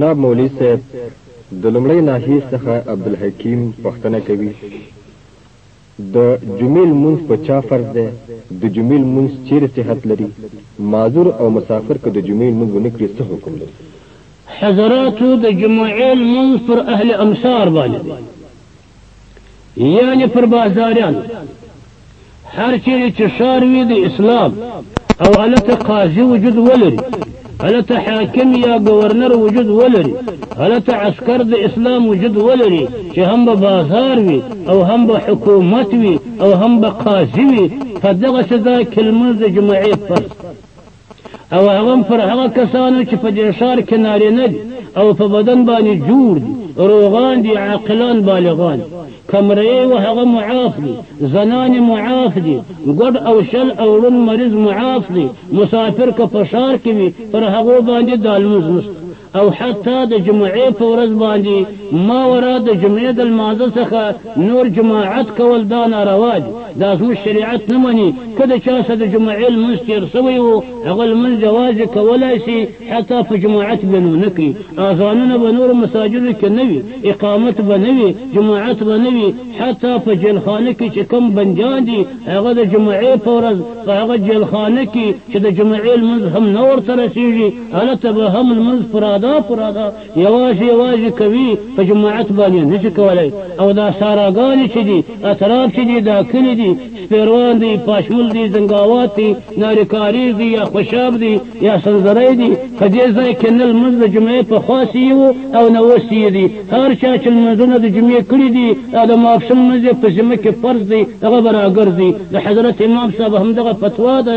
جناب مولوی صاحب د لومړۍ ناحیې څخه عبدالحکیم پوښتنه کوي د جمعې لمونځ په چا فرض دی د جمعې لمونځ چیرې صحت لري معذور او مسافر که د جمعې لمونځ ونه کړي څه حکم لري حضراتو د جمعې لمونځ پر اهل امصار باندې دی یعنې پر بازاریانو هر چیرې چې ښار وي د اسلام او هلته قاضي وجود ولري هلته حاکم یا گورنر وجود ولري هلته عسکر د اسلام وجود ولري چې هم به بازار وي او هم به حکومت وي او هم به قاضي وي په دغه سزا کې لمونځ د جمعې فرض او هغه پر هغه کسانو چې په دې ښار کې نارینه دي او په بدن باندې جوړ دي روغان دي عاقلان بالغان کمرې و هغه معاف دي زنان معاف دي ګډ او شل او ړون مریض معاف دي مسافر که په ښار کې وي پر هغو باندې دالموز نشته او حتی د جمعې په ورځ باندې ماورا د جمعې د لمانځه څخه نور جماعت کول دا ناروا دي دا زموږ شریعت نه مني که د چا سره د جمعې لمونځ تېر سوی و هغه لمونځ جواز یې کولای سي حتی په جماعت به نو نه کوي اذانونه به نورو مساجدو کې نه وي اقامت به نه وي جماعت به نه وي حتی په جیلخانه کې چې کوم بندیان دي هغه د جمعې په ورځ په هغه جیلخانه کې چې د جمعې لمونځ هم نه ورته رسېږي هلته به هم لمونځ پر ادا پر ادا یوازې یوازې کوي په جماعت باندې نه شي کولی او دا ساراګانې چې دي اطراف چې دي دا کلي دي سپیروان دي پاشمل دي زنګاوات دي ناریکاریز دي یا خوشاب دي یا سنځری دي په دې ځای کې نه لمونځ د جمعې په خوا سیو او نه اوس یې دي هر چا چې لمونځونه د جمعې کړي دي او د ماپښین لمونځ په ذمه کې فرض دی هغه به راګرځي د حضرت امام صاحب همدغه فتوا ده